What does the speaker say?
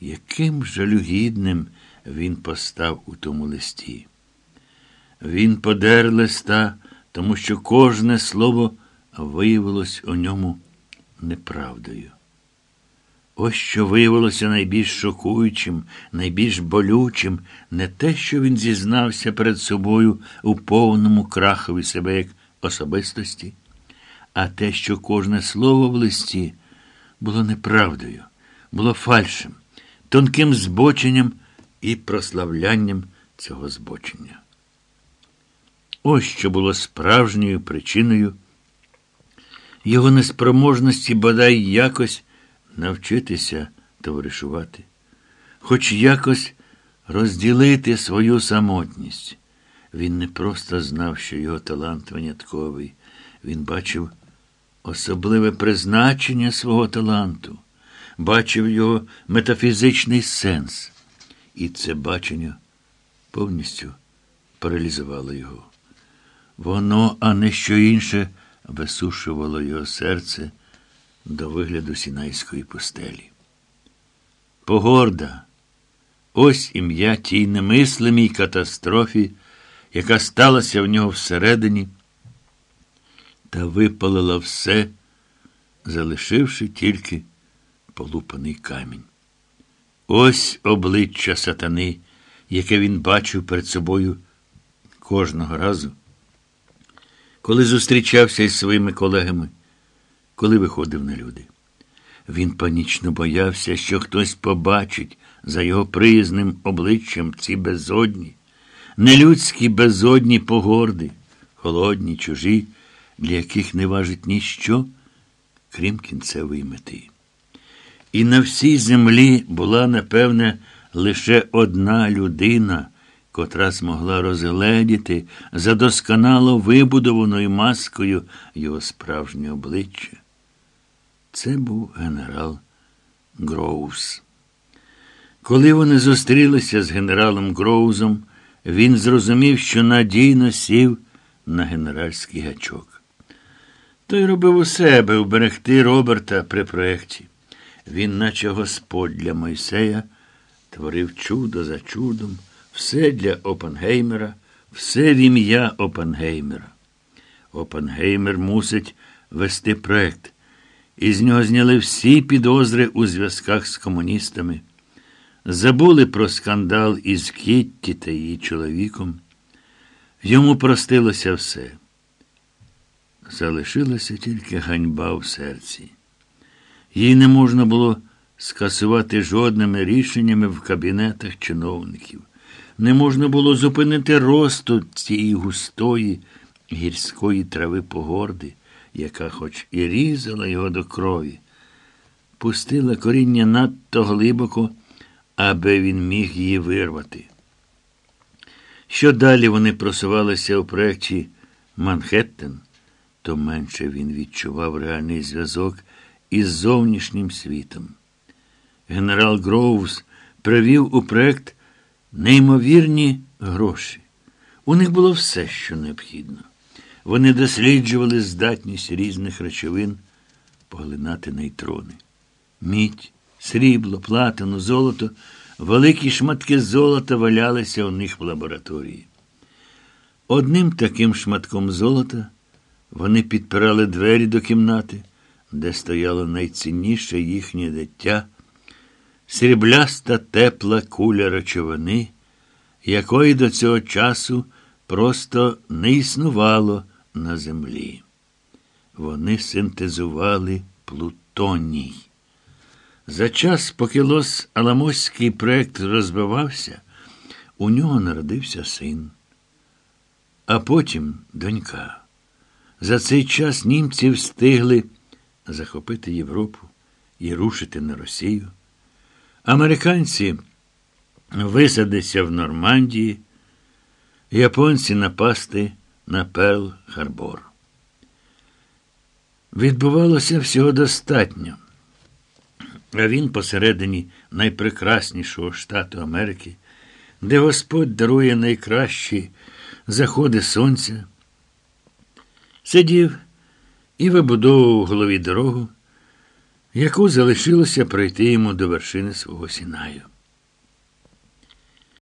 Яким жалюгідним він постав у тому листі. Він подер листа, тому що кожне слово виявилось у ньому неправдою. Ось що виявилося найбільш шокуючим, найбільш болючим, не те, що він зізнався перед собою у повному крахові себе як особистості, а те, що кожне слово в листі було неправдою, було фальшем, тонким збоченням і прославлянням цього збочення. Ось що було справжньою причиною його неспроможності бодай якось навчитися товаришувати, хоч якось розділити свою самотність. Він не просто знав, що його талант винятковий, він бачив особливе призначення свого таланту, бачив його метафізичний сенс. І це бачення повністю паралізувало його. Воно, а не що інше, висушувало його серце до вигляду сінайської пустелі. Погорда, ось ім'я тій немислимій катастрофі, яка сталася в нього всередині, та випалила все, залишивши тільки полупаний камінь. Ось обличчя сатани, яке він бачив перед собою кожного разу, коли зустрічався із своїми колегами коли виходив на люди. Він панічно боявся, що хтось побачить за його приязним обличчям ці безодні, нелюдські безодні погорди, холодні, чужі, для яких не важить ніщо, крім кінцевої мети. І на всій землі була, напевне, лише одна людина, котра змогла розгледіти за досконало вибудованою маскою його справжнє обличчя. Це був генерал Гроувс. Коли вони зустрілися з генералом Гроузом, він зрозумів, що надійно сів на генеральський гачок. Той робив у себе уберегти Роберта при проєкті. Він, наче Господь для Мойсея, творив чудо за чудом, все для Опенгеймера, все в ім'я Опенгеймера. Опенгеймер мусить вести проєкт. Із нього зняли всі підозри у зв'язках з комуністами, забули про скандал із Кітті та її чоловіком. Йому простилося все. Залишилася тільки ганьба в серці. Їй не можна було скасувати жодними рішеннями в кабінетах чиновників. Не можна було зупинити росту цієї густої гірської трави погорди яка хоч і різала його до крові, пустила коріння надто глибоко, аби він міг її вирвати. Що далі вони просувалися у проєкті Манхеттен, то менше він відчував реальний зв'язок із зовнішнім світом. Генерал Гроувс привів у проєкт неймовірні гроші. У них було все, що необхідно. Вони досліджували здатність різних речовин поглинати нейтрони. Мідь, срібло, платину, золото, великі шматки золота валялися у них в лабораторії. Одним таким шматком золота вони підпирали двері до кімнати, де стояло найцінніше їхнє дитя, срібляста тепла куля речовини, якої до цього часу просто не існувало на землі. Вони синтезували плутоній. За час, поки Лос Аламоський проект розбивався, у нього народився син, а потім донька. За цей час німці встигли захопити Європу і рушити на Росію. Американці висадилися в Нормандії, японці напали на Перл Харбор. Відбувалося всього достатньо. А він посередині найпрекраснішого штату Америки, де Господь дарує найкращі заходи сонця, сидів і вибудовував в голові дорогу, яку залишилося пройти йому до вершини свого сінаю.